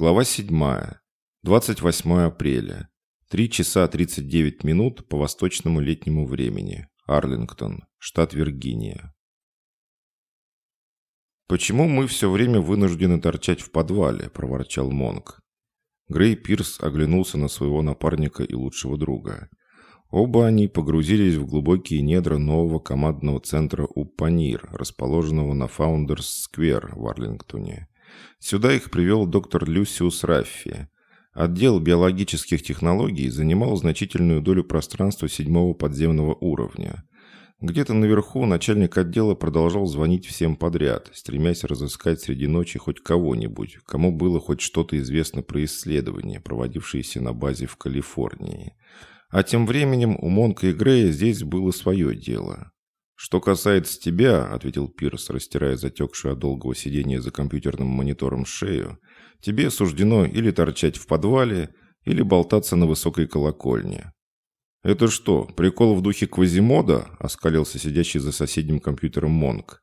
Глава 7. 28 апреля. 3 часа 39 минут по восточному летнему времени. Арлингтон, штат Виргиния. «Почему мы все время вынуждены торчать в подвале?» – проворчал Монк. Грей Пирс оглянулся на своего напарника и лучшего друга. Оба они погрузились в глубокие недра нового командного центра Уппанир, расположенного на Фаундерс-сквер в Арлингтоне. Сюда их привел доктор Люсиус Раффи. Отдел биологических технологий занимал значительную долю пространства седьмого подземного уровня. Где-то наверху начальник отдела продолжал звонить всем подряд, стремясь разыскать среди ночи хоть кого-нибудь, кому было хоть что-то известно про исследования, проводившиеся на базе в Калифорнии. А тем временем у Монка и Грея здесь было свое дело. «Что касается тебя», — ответил Пирс, растирая затекшую от долгого сидения за компьютерным монитором шею, «тебе суждено или торчать в подвале, или болтаться на высокой колокольне». «Это что, прикол в духе Квазимода?» — оскалился сидящий за соседним компьютером Монк.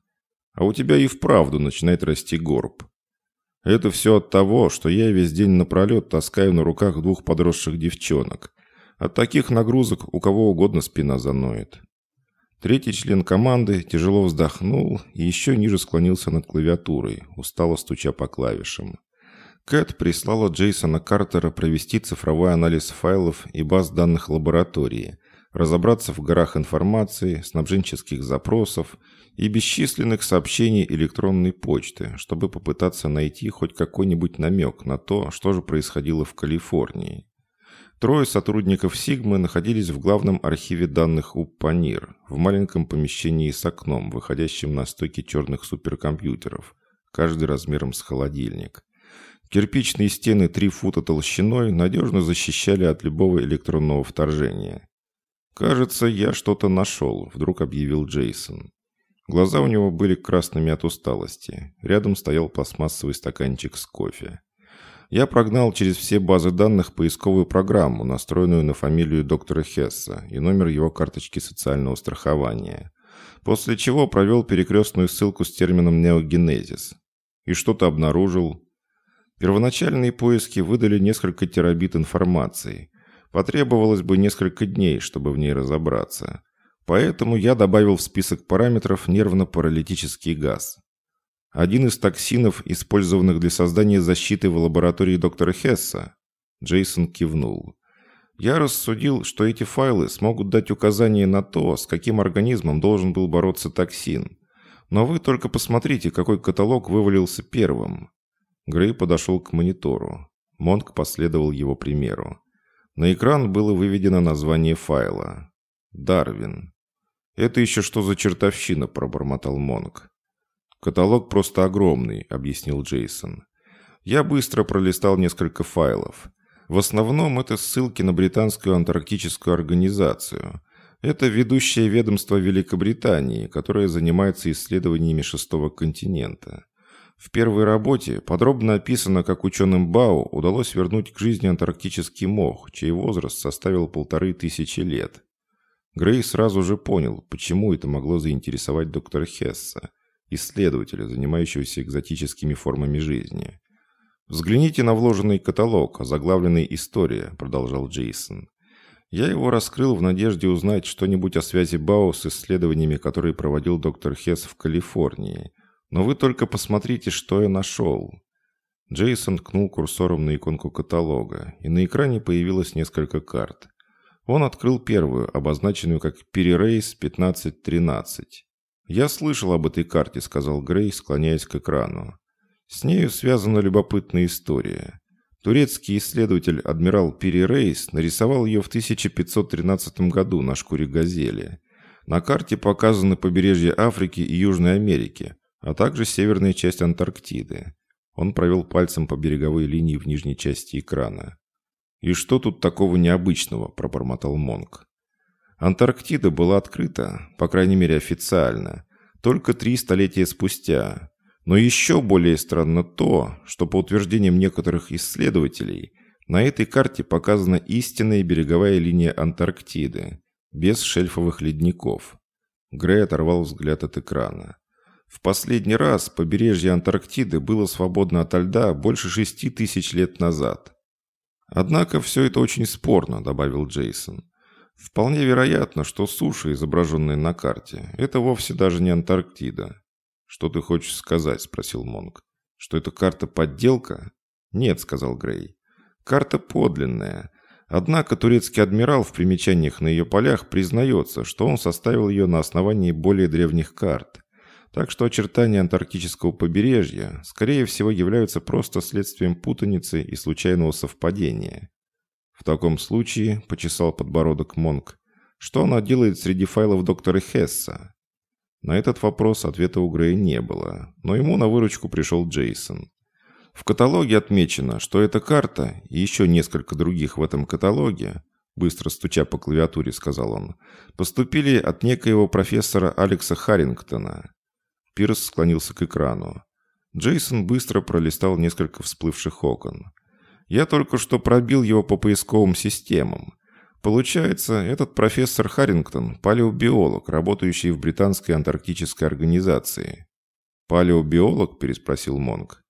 «А у тебя и вправду начинает расти горб. Это все от того, что я весь день напролет таскаю на руках двух подросших девчонок. От таких нагрузок у кого угодно спина заноет. Третий член команды тяжело вздохнул и еще ниже склонился над клавиатурой, устало стуча по клавишам. Кэт прислала Джейсона Картера провести цифровой анализ файлов и баз данных лаборатории, разобраться в горах информации, снабженческих запросов и бесчисленных сообщений электронной почты, чтобы попытаться найти хоть какой-нибудь намек на то, что же происходило в Калифорнии. Трое сотрудников Сигмы находились в главном архиве данных УПАНИР, в маленьком помещении с окном, выходящим на стойки черных суперкомпьютеров, каждый размером с холодильник. Кирпичные стены 3 фута толщиной надежно защищали от любого электронного вторжения. «Кажется, я что-то нашел», — вдруг объявил Джейсон. Глаза у него были красными от усталости. Рядом стоял пластмассовый стаканчик с кофе я прогнал через все базы данных поисковую программу, настроенную на фамилию доктора Хесса и номер его карточки социального страхования. После чего провел перекрестную ссылку с термином «неогенезис». И что-то обнаружил. Первоначальные поиски выдали несколько терабит информации. Потребовалось бы несколько дней, чтобы в ней разобраться. Поэтому я добавил в список параметров нервно-паралитический газ. Один из токсинов, использованных для создания защиты в лаборатории доктора Хесса. Джейсон кивнул. Я рассудил, что эти файлы смогут дать указание на то, с каким организмом должен был бороться токсин. Но вы только посмотрите, какой каталог вывалился первым. Грей подошел к монитору. Монк последовал его примеру. На экран было выведено название файла. «Дарвин». «Это еще что за чертовщина?» – пробормотал Монк. «Каталог просто огромный», — объяснил Джейсон. «Я быстро пролистал несколько файлов. В основном это ссылки на британскую антарктическую организацию. Это ведущее ведомство Великобритании, которое занимается исследованиями шестого континента. В первой работе подробно описано, как ученым Бау удалось вернуть к жизни антарктический мох, чей возраст составил полторы тысячи лет. Грей сразу же понял, почему это могло заинтересовать доктора Хесса исследователя, занимающегося экзотическими формами жизни. «Взгляните на вложенный каталог, озаглавленный «История», — продолжал Джейсон. «Я его раскрыл в надежде узнать что-нибудь о связи Бао с исследованиями, которые проводил доктор Хесс в Калифорнии. Но вы только посмотрите, что я нашел». Джейсон ткнул курсором на иконку каталога, и на экране появилось несколько карт. Он открыл первую, обозначенную как «Перерейс 1513». «Я слышал об этой карте», — сказал Грей, склоняясь к экрану. «С нею связана любопытная история. Турецкий исследователь адмирал Пири Рейс нарисовал ее в 1513 году на шкуре газели. На карте показаны побережье Африки и Южной Америки, а также северная часть Антарктиды. Он провел пальцем по береговой линии в нижней части экрана. «И что тут такого необычного?» – пробормотал Монк. Антарктида была открыта, по крайней мере официально, только три столетия спустя. Но еще более странно то, что по утверждениям некоторых исследователей, на этой карте показана истинная береговая линия Антарктиды, без шельфовых ледников. Грей оторвал взгляд от экрана. В последний раз побережье Антарктиды было свободно от льда больше шести тысяч лет назад. «Однако все это очень спорно», — добавил Джейсон. «Вполне вероятно, что суша, изображенная на карте, это вовсе даже не Антарктида». «Что ты хочешь сказать?» — спросил Монг. «Что это карта-подделка?» «Нет», — сказал Грей. «Карта подлинная. Однако турецкий адмирал в примечаниях на ее полях признается, что он составил ее на основании более древних карт. Так что очертания антарктического побережья, скорее всего, являются просто следствием путаницы и случайного совпадения. В таком случае, почесал подбородок Монк, что она делает среди файлов доктора Хесса? На этот вопрос ответа у Грея не было, но ему на выручку пришел Джейсон. В каталоге отмечено, что эта карта и еще несколько других в этом каталоге, быстро стуча по клавиатуре, сказал он, поступили от некоего профессора Алекса Харрингтона. Пирс склонился к экрану. Джейсон быстро пролистал несколько всплывших окон. «Я только что пробил его по поисковым системам. Получается, этот профессор Харрингтон – палеобиолог, работающий в британской антарктической организации». «Палеобиолог?» – переспросил Монг.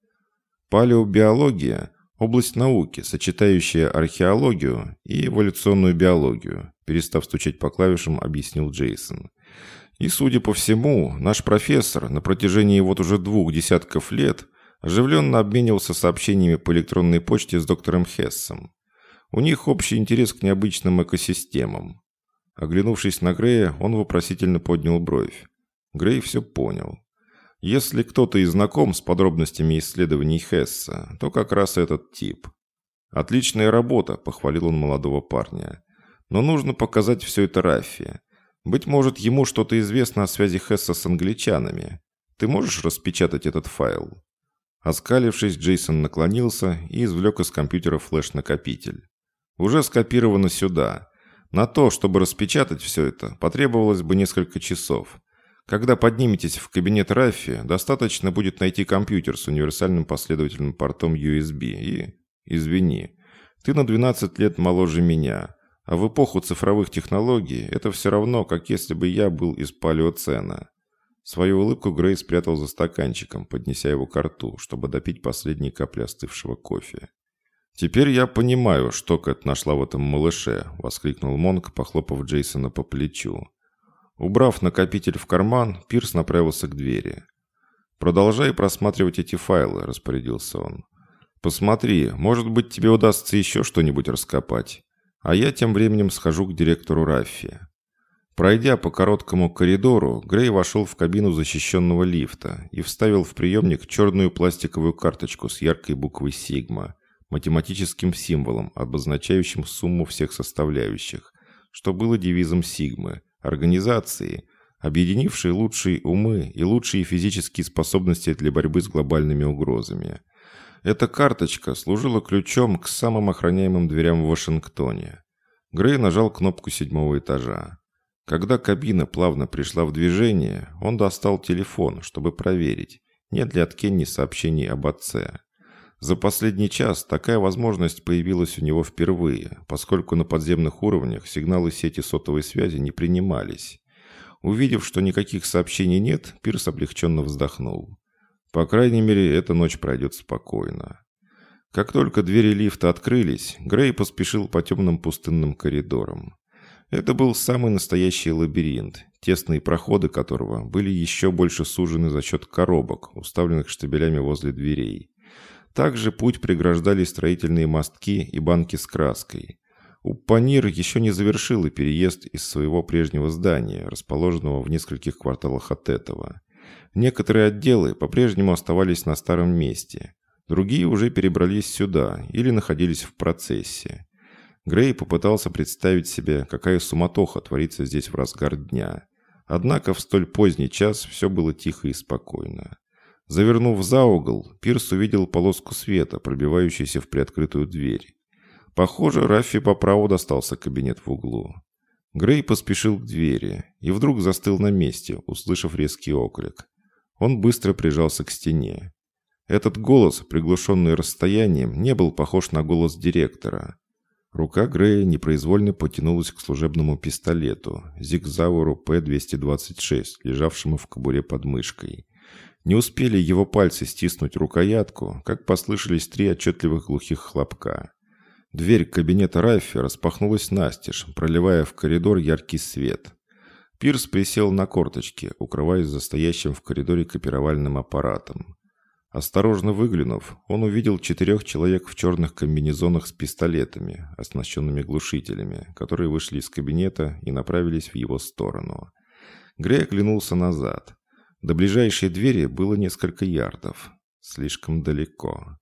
«Палеобиология – область науки, сочетающая археологию и эволюционную биологию», перестав стучать по клавишам, объяснил Джейсон. И, судя по всему, наш профессор на протяжении вот уже двух десятков лет оживленно обменивался сообщениями по электронной почте с доктором Хессом. У них общий интерес к необычным экосистемам. Оглянувшись на Грея, он вопросительно поднял бровь. Грей все понял. Если кто-то и знаком с подробностями исследований Хесса, то как раз этот тип. «Отличная работа», — похвалил он молодого парня. «Но нужно показать все это Раффи. Быть может, ему что-то известно о связи Хесса с англичанами. Ты можешь распечатать этот файл?» Оскалившись, Джейсон наклонился и извлек из компьютера флеш-накопитель. «Уже скопировано сюда. На то, чтобы распечатать все это, потребовалось бы несколько часов. Когда подниметесь в кабинет Раффи, достаточно будет найти компьютер с универсальным последовательным портом USB и... Извини, ты на 12 лет моложе меня, а в эпоху цифровых технологий это все равно, как если бы я был из палеоцена. Свою улыбку Грей спрятал за стаканчиком, поднеся его к рту, чтобы допить последние капли остывшего кофе. «Теперь я понимаю, что Кэт нашла в этом малыше», — воскликнул Монк, похлопав Джейсона по плечу. Убрав накопитель в карман, Пирс направился к двери. «Продолжай просматривать эти файлы», — распорядился он. «Посмотри, может быть, тебе удастся еще что-нибудь раскопать. А я тем временем схожу к директору Раффи. Пройдя по короткому коридору, Грей вошел в кабину защищенного лифта и вставил в приемник черную пластиковую карточку с яркой буквой «Сигма», математическим символом, обозначающим сумму всех составляющих, что было девизом «Сигмы» – организации, объединившей лучшие умы и лучшие физические способности для борьбы с глобальными угрозами – эта карточка служила ключом к самым охраняемым дверям в Вашингтоне. Грей нажал кнопку седьмого этажа. Когда кабина плавно пришла в движение, он достал телефон, чтобы проверить, нет ли от Кенни сообщений об отце. За последний час такая возможность появилась у него впервые, поскольку на подземных уровнях сигналы сети сотовой связи не принимались. Увидев, что никаких сообщений нет, Пирс облегченно вздохнул. По крайней мере, эта ночь пройдет спокойно. Как только двери лифта открылись, Грей поспешил по темным пустынным коридорам. Это был самый настоящий лабиринт, тесные проходы которого были еще больше сужены за счет коробок, уставленных штабелями возле дверей. Также путь преграждали строительные мостки и банки с краской. Уппанир еще не завершил переезд из своего прежнего здания, расположенного в нескольких кварталах от этого. Некоторые отделы по-прежнему оставались на старом месте, другие уже перебрались сюда или находились в процессе. Грей попытался представить себе, какая суматоха творится здесь в разгар дня. Однако в столь поздний час все было тихо и спокойно. Завернув за угол, Пирс увидел полоску света, пробивающуюся в приоткрытую дверь. Похоже, Раффи по праву достался кабинет в углу. Грей поспешил к двери и вдруг застыл на месте, услышав резкий оклик. Он быстро прижался к стене. Этот голос, приглушенный расстоянием, не был похож на голос директора. Рука Грея непроизвольно потянулась к служебному пистолету, Зигзауру П-226, лежавшему в кобуре под мышкой. Не успели его пальцы стиснуть рукоятку, как послышались три отчетливых глухих хлопка. Дверь кабинета Райфи распахнулась настежь, проливая в коридор яркий свет. Пирс присел на корточки, укрываясь за стоящим в коридоре копировальным аппаратом. Осторожно выглянув, он увидел четырех человек в черных комбинезонах с пистолетами, оснащенными глушителями, которые вышли из кабинета и направились в его сторону. Грей оглянулся назад. До ближайшей двери было несколько ярдов. Слишком далеко.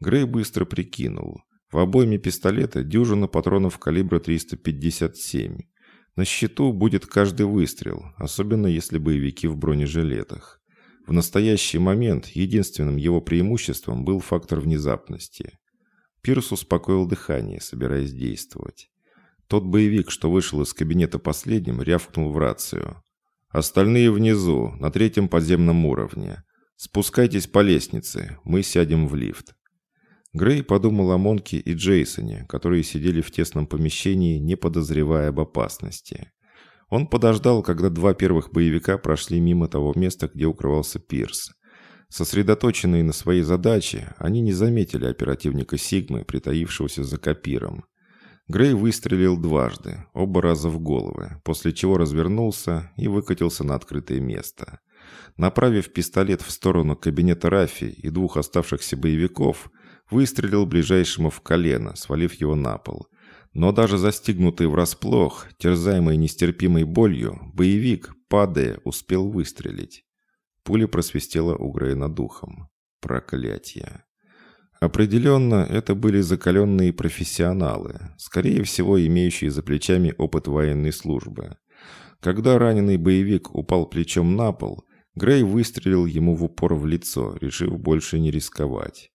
Грей быстро прикинул. В обойме пистолета дюжина патронов калибра 357. На счету будет каждый выстрел, особенно если боевики в бронежилетах. В настоящий момент единственным его преимуществом был фактор внезапности. Пирс успокоил дыхание, собираясь действовать. Тот боевик, что вышел из кабинета последним, рявкнул в рацию. «Остальные внизу, на третьем подземном уровне. Спускайтесь по лестнице, мы сядем в лифт». Грей подумал о Монке и Джейсоне, которые сидели в тесном помещении, не подозревая об опасности. Он подождал, когда два первых боевика прошли мимо того места, где укрывался Пирс. Сосредоточенные на своей задаче, они не заметили оперативника Сигмы, притаившегося за копиром. Грей выстрелил дважды, оба раза в головы, после чего развернулся и выкатился на открытое место. Направив пистолет в сторону кабинета Рафи и двух оставшихся боевиков, выстрелил ближайшему в колено, свалив его на пол. Но даже застигнутый врасплох, терзаемый нестерпимой болью, боевик, падая, успел выстрелить. Пуля просвистела у Грея над духом. Проклятие. Определенно, это были закаленные профессионалы, скорее всего, имеющие за плечами опыт военной службы. Когда раненый боевик упал плечом на пол, Грей выстрелил ему в упор в лицо, решив больше не рисковать.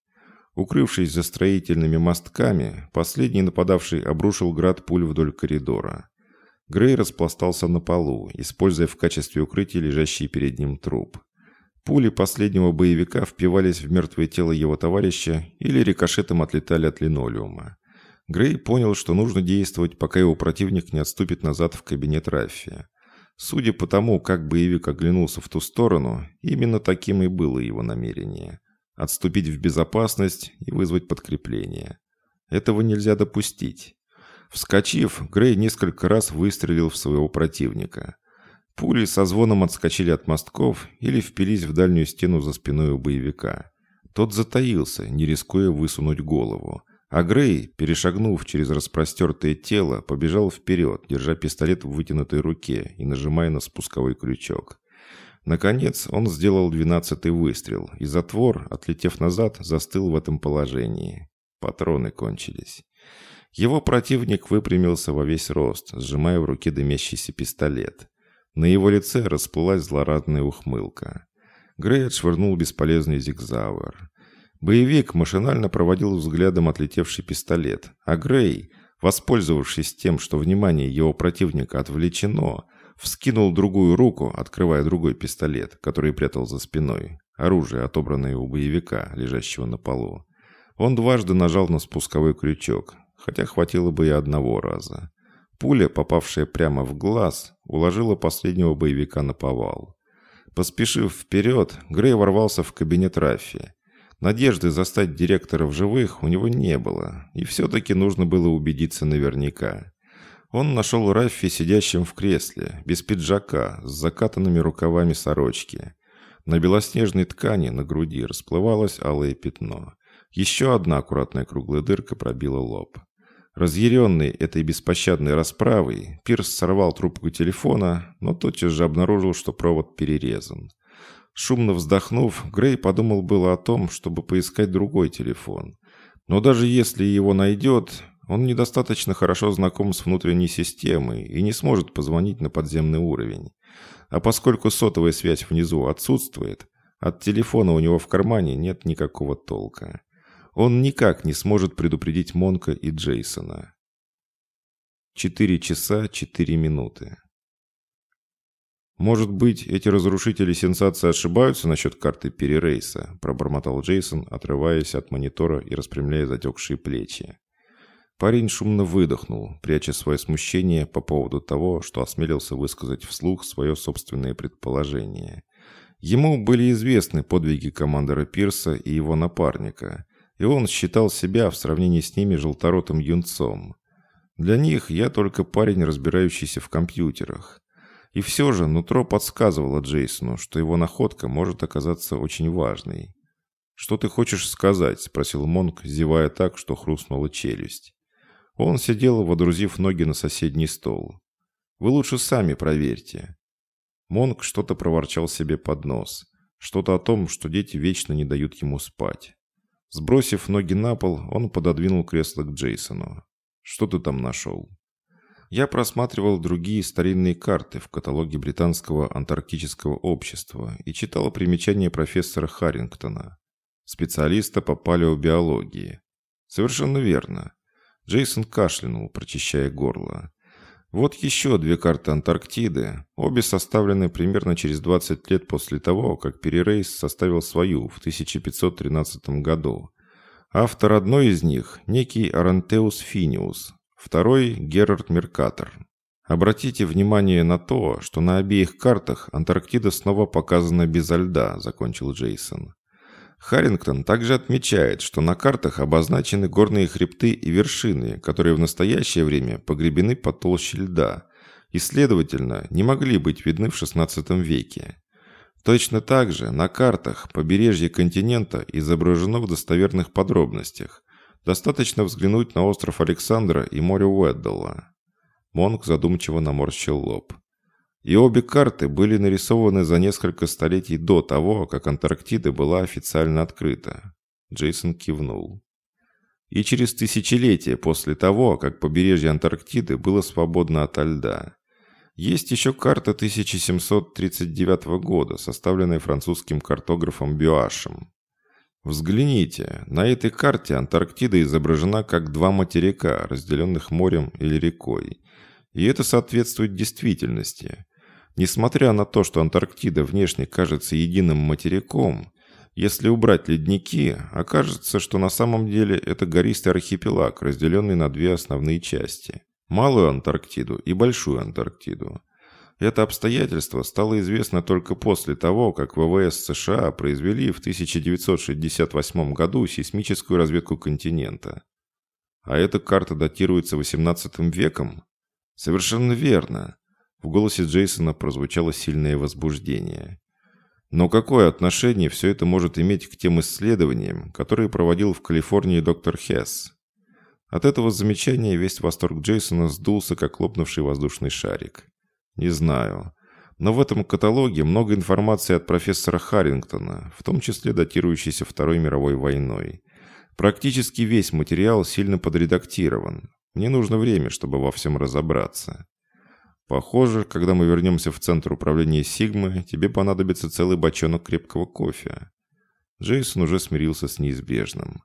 Укрывшись за строительными мостками, последний нападавший обрушил град пуль вдоль коридора. Грей распластался на полу, используя в качестве укрытия лежащий перед ним труп. Пули последнего боевика впивались в мертвое тело его товарища или рикошетом отлетали от линолеума. Грей понял, что нужно действовать, пока его противник не отступит назад в кабинет Раффи. Судя по тому, как боевик оглянулся в ту сторону, именно таким и было его намерение отступить в безопасность и вызвать подкрепление. Этого нельзя допустить. Вскочив, Грей несколько раз выстрелил в своего противника. Пули со звоном отскочили от мостков или впились в дальнюю стену за спиной у боевика. Тот затаился, не рискуя высунуть голову. А Грей, перешагнув через распростертое тело, побежал вперед, держа пистолет в вытянутой руке и нажимая на спусковой крючок. Наконец он сделал двенадцатый выстрел, и затвор, отлетев назад, застыл в этом положении. Патроны кончились. Его противник выпрямился во весь рост, сжимая в руке дымящийся пистолет. На его лице расплылась злорадная ухмылка. Грей отшвырнул бесполезный зигзауэр. Боевик машинально проводил взглядом отлетевший пистолет, а Грей, воспользовавшись тем, что внимание его противника отвлечено, Вскинул другую руку, открывая другой пистолет, который прятал за спиной. Оружие, отобранное у боевика, лежащего на полу. Он дважды нажал на спусковой крючок, хотя хватило бы и одного раза. Пуля, попавшая прямо в глаз, уложила последнего боевика на повал. Поспешив вперед, Грей ворвался в кабинет Раффи. Надежды застать директора в живых у него не было, и все-таки нужно было убедиться наверняка. Он нашел Раффи сидящим в кресле, без пиджака, с закатанными рукавами сорочки. На белоснежной ткани на груди расплывалось алое пятно. Еще одна аккуратная круглая дырка пробила лоб. Разъяренный этой беспощадной расправой, Пирс сорвал трубку телефона, но тотчас же обнаружил, что провод перерезан. Шумно вздохнув, Грей подумал было о том, чтобы поискать другой телефон. Но даже если его найдет, он недостаточно хорошо знаком с внутренней системой и не сможет позвонить на подземный уровень. А поскольку сотовая связь внизу отсутствует, от телефона у него в кармане нет никакого толка. Он никак не сможет предупредить Монка и Джейсона. Четыре часа четыре минуты. «Может быть, эти разрушители сенсации ошибаются насчет карты перерейса?» пробормотал Джейсон, отрываясь от монитора и распрямляя затекшие плечи. Парень шумно выдохнул, пряча свое смущение по поводу того, что осмелился высказать вслух свое собственное предположение. Ему были известны подвиги командора Пирса и его напарника, и он считал себя в сравнении с ними желторотым юнцом. Для них я только парень, разбирающийся в компьютерах. И все же нутро подсказывало Джейсону, что его находка может оказаться очень важной. «Что ты хочешь сказать?» – спросил Монк, зевая так, что хрустнула челюсть. Он сидел, водрузив ноги на соседний стол. «Вы лучше сами проверьте». Монк что-то проворчал себе под нос. Что-то о том, что дети вечно не дают ему спать. Сбросив ноги на пол, он пододвинул кресло к Джейсону. «Что ты там нашел?» Я просматривал другие старинные карты в каталоге Британского антарктического общества и читал примечания профессора Харрингтона, специалиста по палеобиологии. Совершенно верно. Джейсон кашлянул, прочищая горло. Вот еще две карты Антарктиды, обе составлены примерно через 20 лет после того, как Перерейс составил свою в 1513 году. Автор одной из них – некий Арантеус Финиус, Второй – Герард Меркатор. Обратите внимание на то, что на обеих картах Антарктида снова показана безо льда, закончил Джейсон. Харрингтон также отмечает, что на картах обозначены горные хребты и вершины, которые в настоящее время погребены под толщей льда и, следовательно, не могли быть видны в XVI веке. Точно так же на картах побережье континента изображено в достоверных подробностях, Достаточно взглянуть на остров Александра и море Уэддалла. Монк задумчиво наморщил лоб. И обе карты были нарисованы за несколько столетий до того, как Антарктида была официально открыта. Джейсон кивнул. И через тысячелетия после того, как побережье Антарктиды было свободно ото льда. Есть еще карта 1739 года, составленная французским картографом Бюашем. Взгляните, на этой карте Антарктида изображена как два материка, разделенных морем или рекой. И это соответствует действительности. Несмотря на то, что Антарктида внешне кажется единым материком, если убрать ледники, окажется, что на самом деле это гористый архипелаг, разделенный на две основные части – Малую Антарктиду и Большую Антарктиду. Это обстоятельство стало известно только после того, как ВВС США произвели в 1968 году сейсмическую разведку континента. А эта карта датируется XVIII веком? Совершенно верно. В голосе Джейсона прозвучало сильное возбуждение. Но какое отношение все это может иметь к тем исследованиям, которые проводил в Калифорнии доктор Хесс? От этого замечания весь восторг Джейсона сдулся, как лопнувший воздушный шарик. Не знаю. Но в этом каталоге много информации от профессора Харрингтона, в том числе датирующейся Второй мировой войной. Практически весь материал сильно подредактирован. Мне нужно время, чтобы во всем разобраться. Похоже, когда мы вернемся в центр управления Сигмы, тебе понадобится целый бочонок крепкого кофе. Джейсон уже смирился с неизбежным.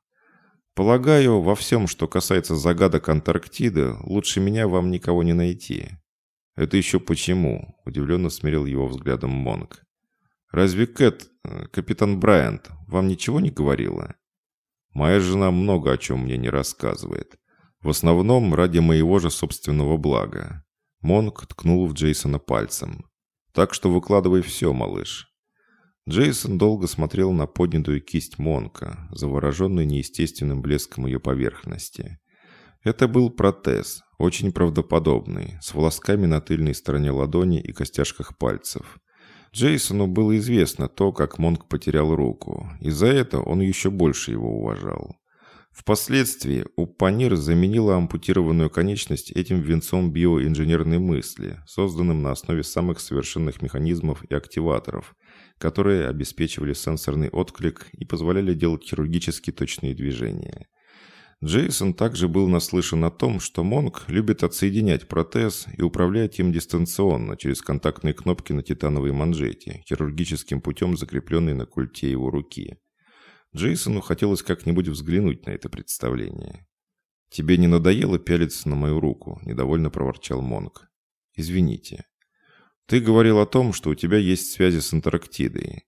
Полагаю, во всем, что касается загадок Антарктиды, лучше меня вам никого не найти. «Это еще почему?» – удивленно смирил его взглядом Монг. «Разве Кэт, э, капитан Брайант, вам ничего не говорила?» «Моя жена много о чем мне не рассказывает. В основном ради моего же собственного блага». Монг ткнул в Джейсона пальцем. «Так что выкладывай все, малыш». Джейсон долго смотрел на поднятую кисть Монка, завороженную неестественным блеском ее поверхности. Это был протез, очень правдоподобный, с волосками на тыльной стороне ладони и костяшках пальцев. Джейсону было известно то, как Монк потерял руку, и за это он еще больше его уважал. Впоследствии Уппанир заменила ампутированную конечность этим венцом биоинженерной мысли, созданным на основе самых совершенных механизмов и активаторов, которые обеспечивали сенсорный отклик и позволяли делать хирургически точные движения – Джейсон также был наслышан о том, что Монг любит отсоединять протез и управлять им дистанционно через контактные кнопки на титановой манжете, хирургическим путем закрепленной на культе его руки. Джейсону хотелось как-нибудь взглянуть на это представление. «Тебе не надоело пялиться на мою руку?» – недовольно проворчал Монг. «Извините. Ты говорил о том, что у тебя есть связи с Антарктидой.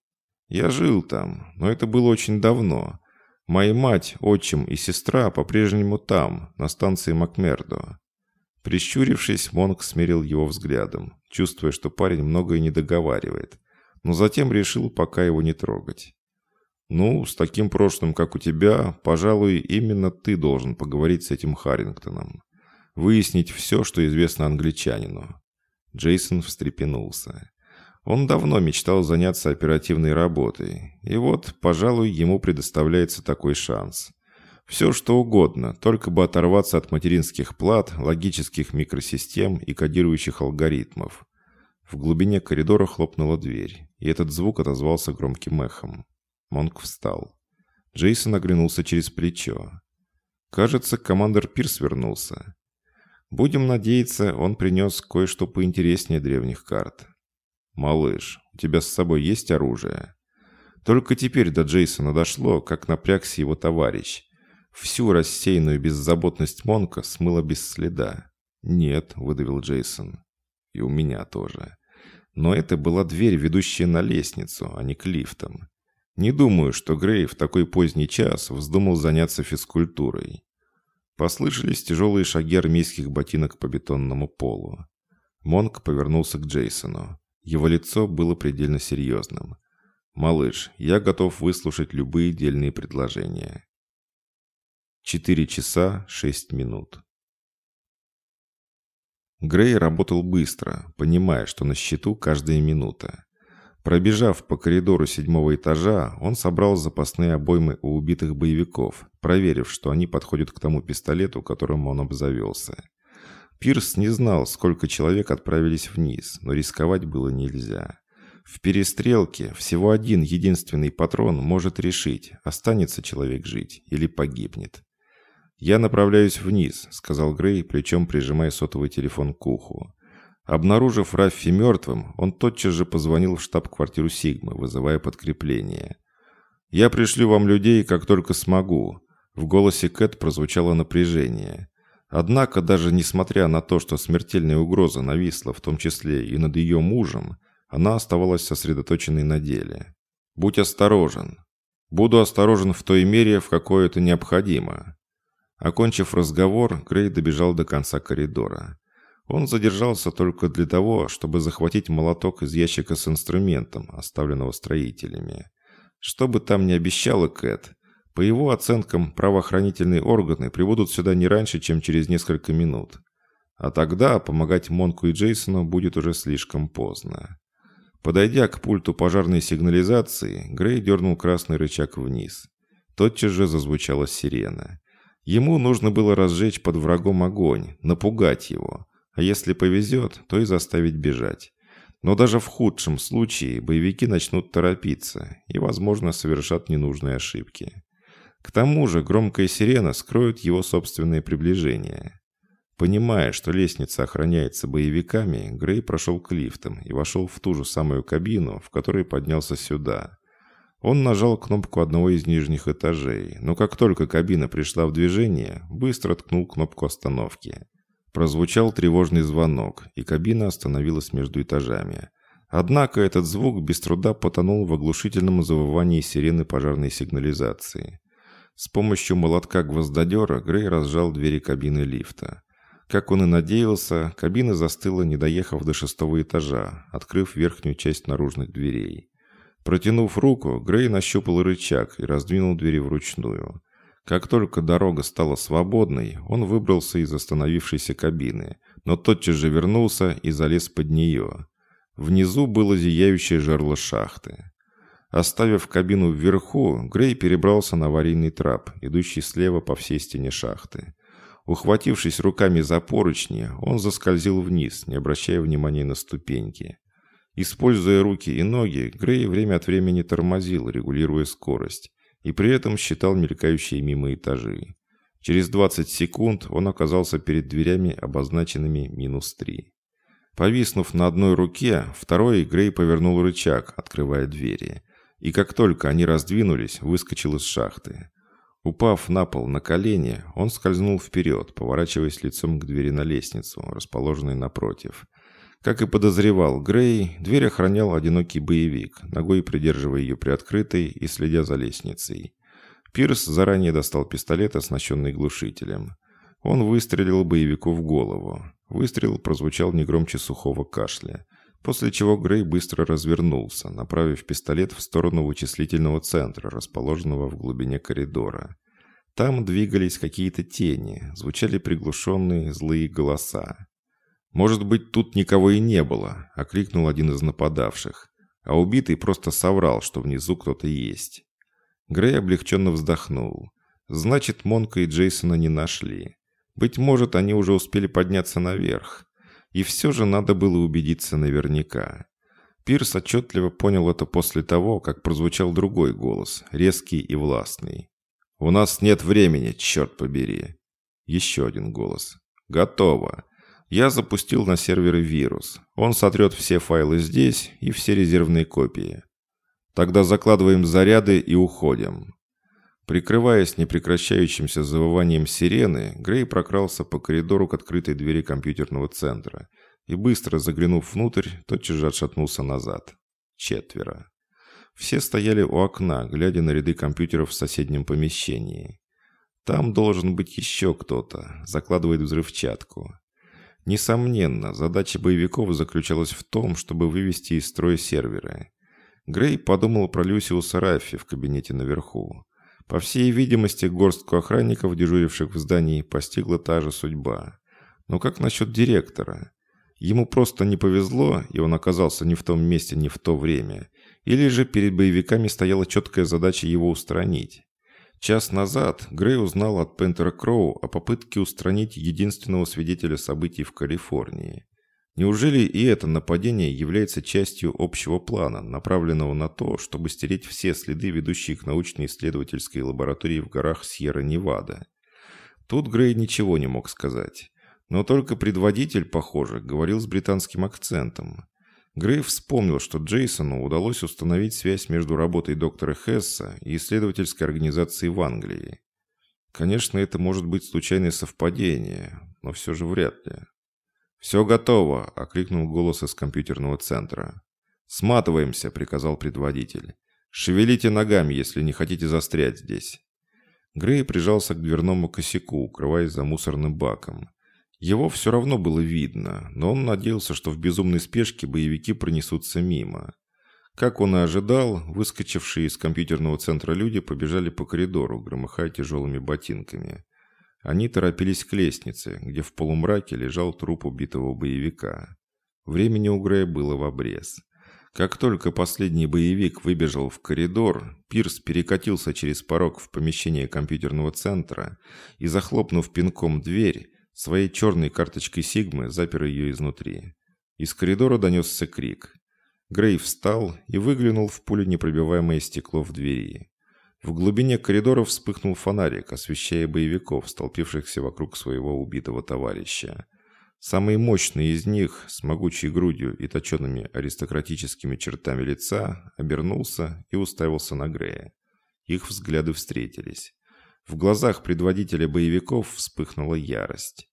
Я жил там, но это было очень давно». Моя мать, отчим и сестра по-прежнему там, на станции Макмердо. Прищурившись, Монк смирил его взглядом, чувствуя, что парень многое не договаривает. но затем решил пока его не трогать. «Ну, с таким прошлым, как у тебя, пожалуй, именно ты должен поговорить с этим Харрингтоном. Выяснить все, что известно англичанину». Джейсон встрепенулся. Он давно мечтал заняться оперативной работой, и вот, пожалуй, ему предоставляется такой шанс. Все что угодно, только бы оторваться от материнских плат, логических микросистем и кодирующих алгоритмов. В глубине коридора хлопнула дверь, и этот звук отозвался громким эхом. Монк встал. Джейсон оглянулся через плечо. Кажется, командир Пирс вернулся. Будем надеяться, он принес кое-что поинтереснее древних карт. «Малыш, у тебя с собой есть оружие?» Только теперь до Джейсона дошло, как напрягся его товарищ. Всю рассеянную беззаботность Монка смыло без следа. «Нет», — выдавил Джейсон. «И у меня тоже». Но это была дверь, ведущая на лестницу, а не к лифтам. Не думаю, что Грей в такой поздний час вздумал заняться физкультурой. Послышались тяжелые шаги армейских ботинок по бетонному полу. Монк повернулся к Джейсону. Его лицо было предельно серьезным. «Малыш, я готов выслушать любые дельные предложения. Четыре часа шесть минут. Грей работал быстро, понимая, что на счету каждая минута. Пробежав по коридору седьмого этажа, он собрал запасные обоймы у убитых боевиков, проверив, что они подходят к тому пистолету, которым он обзавелся. Пирс не знал, сколько человек отправились вниз, но рисковать было нельзя. В перестрелке всего один единственный патрон может решить, останется человек жить или погибнет. «Я направляюсь вниз», — сказал Грей, плечом прижимая сотовый телефон к уху. Обнаружив Раффи мертвым, он тотчас же позвонил в штаб-квартиру Сигмы, вызывая подкрепление. «Я пришлю вам людей, как только смогу». В голосе Кэт прозвучало напряжение. Однако, даже несмотря на то, что смертельная угроза нависла в том числе и над ее мужем, она оставалась сосредоточенной на деле. «Будь осторожен. Буду осторожен в той мере, в какой это необходимо. Окончив разговор, Грей добежал до конца коридора. Он задержался только для того, чтобы захватить молоток из ящика с инструментом, оставленного строителями. Что бы там ни обещала Кэт, по его оценкам, правоохранительные органы прибудут сюда не раньше, чем через несколько минут. А тогда помогать Монку и Джейсону будет уже слишком поздно. Подойдя к пульту пожарной сигнализации, Грей дернул красный рычаг вниз. Тотчас же зазвучала сирена. Ему нужно было разжечь под врагом огонь, напугать его, а если повезет, то и заставить бежать. Но даже в худшем случае боевики начнут торопиться и, возможно, совершат ненужные ошибки. К тому же громкая сирена скроет его собственное приближение. Понимая, что лестница охраняется боевиками, Грей прошел к лифтам и вошел в ту же самую кабину, в которой поднялся сюда. Он нажал кнопку одного из нижних этажей, но как только кабина пришла в движение, быстро ткнул кнопку остановки. Прозвучал тревожный звонок, и кабина остановилась между этажами. Однако этот звук без труда потонул в оглушительном завывании сирены пожарной сигнализации. С помощью молотка-гвоздодера Грей разжал двери кабины лифта. Как он и надеялся, кабина застыла, не доехав до шестого этажа, открыв верхнюю часть наружных дверей. Протянув руку, Грей нащупал рычаг и раздвинул двери вручную. Как только дорога стала свободной, он выбрался из остановившейся кабины, но тотчас же вернулся и залез под нее. Внизу было зияющее жерло шахты. Оставив кабину вверху, Грей перебрался на аварийный трап, идущий слева по всей стене шахты. Ухватившись руками за поручни, он заскользил вниз, не обращая внимания на ступеньки. Используя руки и ноги, Грей время от времени тормозил, регулируя скорость, и при этом считал мелькающие мимо этажи. Через 20 секунд он оказался перед дверями, обозначенными минус 3. Повиснув на одной руке, второй Грей повернул рычаг, открывая двери. И как только они раздвинулись, выскочил из шахты. Упав на пол на колени, он скользнул вперед, поворачиваясь лицом к двери на лестницу, расположенной напротив – как и подозревал Грей, дверь охранял одинокий боевик, ногой придерживая ее приоткрытой и следя за лестницей. Пирс заранее достал пистолет, оснащенный глушителем. Он выстрелил боевику в голову. Выстрел прозвучал не громче сухого кашля. После чего Грей быстро развернулся, направив пистолет в сторону вычислительного центра, расположенного в глубине коридора. Там двигались какие-то тени, звучали приглушенные злые голоса. «Может быть, тут никого и не было», — окликнул один из нападавших. А убитый просто соврал, что внизу кто-то есть. Грей облегченно вздохнул. «Значит, Монка и Джейсона не нашли. Быть может, они уже успели подняться наверх. И все же надо было убедиться наверняка». Пирс отчетливо понял это после того, как прозвучал другой голос, резкий и властный. «У нас нет времени, черт побери!» Еще один голос. «Готово. Я запустил на серверы вирус. Он сотрет все файлы здесь и все резервные копии. Тогда закладываем заряды и уходим». Прикрываясь непрекращающимся завыванием сирены, Грей прокрался по коридору к открытой двери компьютерного центра и, быстро заглянув внутрь, тотчас же отшатнулся назад. Четверо. Все стояли у окна, глядя на ряды компьютеров в соседнем помещении. Там должен быть еще кто-то, закладывает взрывчатку. Несомненно, задача боевиков заключалась в том, чтобы вывести из строя серверы. Грей подумал про Люсиуса Раффи в кабинете наверху. По всей видимости, горстку охранников, дежуривших в здании, постигла та же судьба. Но как насчет директора? Ему просто не повезло, и он оказался не в том месте, не в то время. Или же перед боевиками стояла четкая задача его устранить. Час назад Грей узнал от Пентера Кроу о попытке устранить единственного свидетеля событий в Калифорнии. Неужели и это нападение является частью общего плана, направленного на то, чтобы стереть все следы, ведущие к научно-исследовательской лаборатории в горах Сьерра-Невада? Тут Грей ничего не мог сказать. Но только предводитель, похоже, говорил с британским акцентом. Грей вспомнил, что Джейсону удалось установить связь между работой доктора Хесса и исследовательской организацией в Англии. Конечно, это может быть случайное совпадение, но все же вряд ли. «Все готово!» – окликнул голос из компьютерного центра. «Сматываемся!» – приказал предводитель. «Шевелите ногами, если не хотите застрять здесь!» Грей прижался к дверному косяку, укрываясь за мусорным баком. Его все равно было видно, но он надеялся, что в безумной спешке боевики пронесутся мимо. Как он и ожидал, выскочившие из компьютерного центра люди побежали по коридору, громыхая тяжелыми ботинками. Они торопились к лестнице, где в полумраке лежал труп убитого боевика. Времени у Грея было в обрез. Как только последний боевик выбежал в коридор, Пирс перекатился через порог в помещение компьютерного центра и, захлопнув пинком дверь, Своей черной карточкой Сигмы запер ее изнутри. Из коридора донесся крик. Грей встал и выглянул в пуленепробиваемое стекло в двери. В глубине коридора вспыхнул фонарик, освещая боевиков, столпившихся вокруг своего убитого товарища. Самый мощный из них, с могучей грудью и точенными аристократическими чертами лица, обернулся и уставился на Грея. Их взгляды встретились. В глазах предводителя боевиков вспыхнула ярость.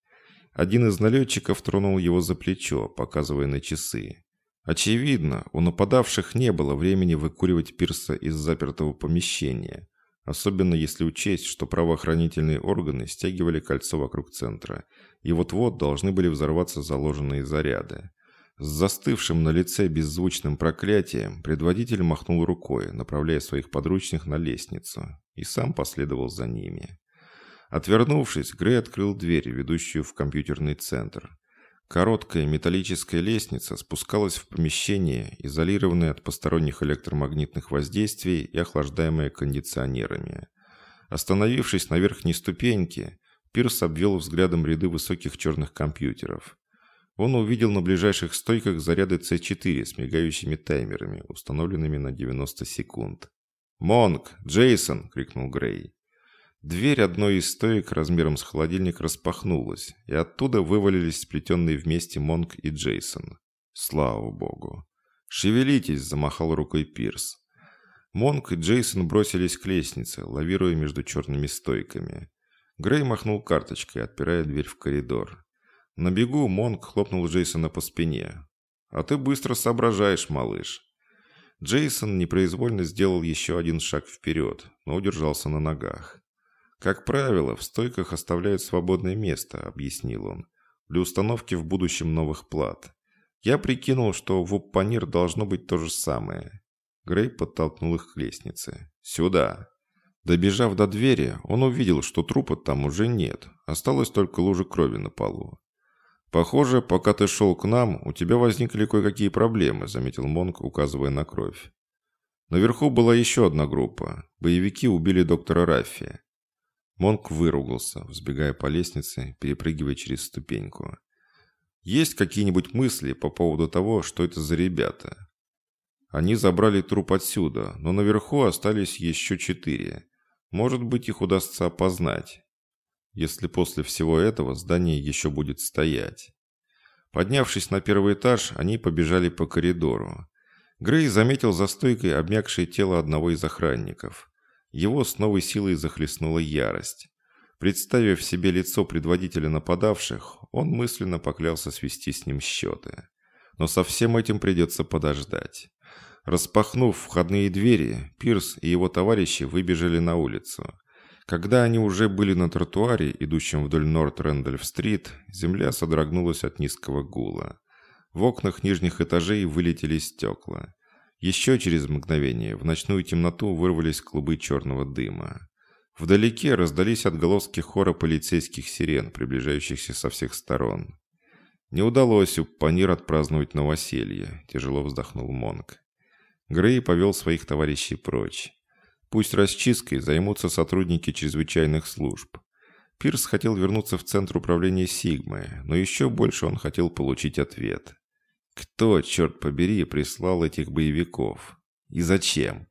Один из налетчиков тронул его за плечо, показывая на часы. Очевидно, у нападавших не было времени выкуривать пирса из запертого помещения, особенно если учесть, что правоохранительные органы стягивали кольцо вокруг центра, и вот-вот должны были взорваться заложенные заряды. С застывшим на лице беззвучным проклятием предводитель махнул рукой, направляя своих подручных на лестницу, и сам последовал за ними. Отвернувшись, Грей открыл дверь, ведущую в компьютерный центр. Короткая металлическая лестница спускалась в помещение, изолированное от посторонних электромагнитных воздействий и охлаждаемое кондиционерами. Остановившись на верхней ступеньке, Пирс обвел взглядом ряды высоких черных компьютеров. Он увидел на ближайших стойках заряды С4 с мигающими таймерами, установленными на 90 секунд. «Монг! Джейсон!» — крикнул Грей. Дверь одной из стоек размером с холодильник распахнулась, и оттуда вывалились сплетенные вместе Монг и Джейсон. Слава богу! «Шевелитесь!» — замахал рукой Пирс. Монг и Джейсон бросились к лестнице, лавируя между черными стойками. Грей махнул карточкой, отпирая дверь в коридор. На бегу Монг хлопнул Джейсона по спине. «А ты быстро соображаешь, малыш». Джейсон непроизвольно сделал еще один шаг вперед, но удержался на ногах. «Как правило, в стойках оставляют свободное место», — объяснил он, «для установки в будущем новых плат. Я прикинул, что в Уппанир должно быть то же самое. Грей подтолкнул их к лестнице. «Сюда!» Добежав до двери, он увидел, что трупа там уже нет. Осталась только лужа крови на полу. «Похоже, пока ты шел к нам, у тебя возникли кое-какие проблемы», заметил Монк, указывая на кровь. Наверху была еще одна группа. Боевики убили доктора Раффи. Монк выругался, взбегая по лестнице, перепрыгивая через ступеньку. «Есть какие-нибудь мысли по поводу того, что это за ребята?» Они забрали труп отсюда, но наверху остались еще четыре. Может быть, их удастся опознать, если после всего этого здание еще будет стоять. Поднявшись на первый этаж, они побежали по коридору. Грей заметил за стойкой обмякшее тело одного из охранников. Его с новой силой захлестнула ярость. Представив себе лицо предводителя нападавших, он мысленно поклялся свести с ним счеты. Но со всем этим придется подождать. Распахнув входные двери, Пирс и его товарищи выбежали на улицу. Когда они уже были на тротуаре, идущем вдоль Норт-Рэндольф-стрит, земля содрогнулась от низкого гула. В окнах нижних этажей вылетели стекла. Еще через мгновение в ночную темноту вырвались клубы черного дыма. Вдалеке раздались отголоски хора полицейских сирен, приближающихся со всех сторон. «Не удалось у Панир отпраздновать новоселье», – тяжело вздохнул Монг. Грей повел своих товарищей прочь. Пусть расчисткой займутся сотрудники чрезвычайных служб. Пирс хотел вернуться в центр управления Сигмы, но еще больше он хотел получить ответ. Кто, черт побери, прислал этих боевиков? И зачем?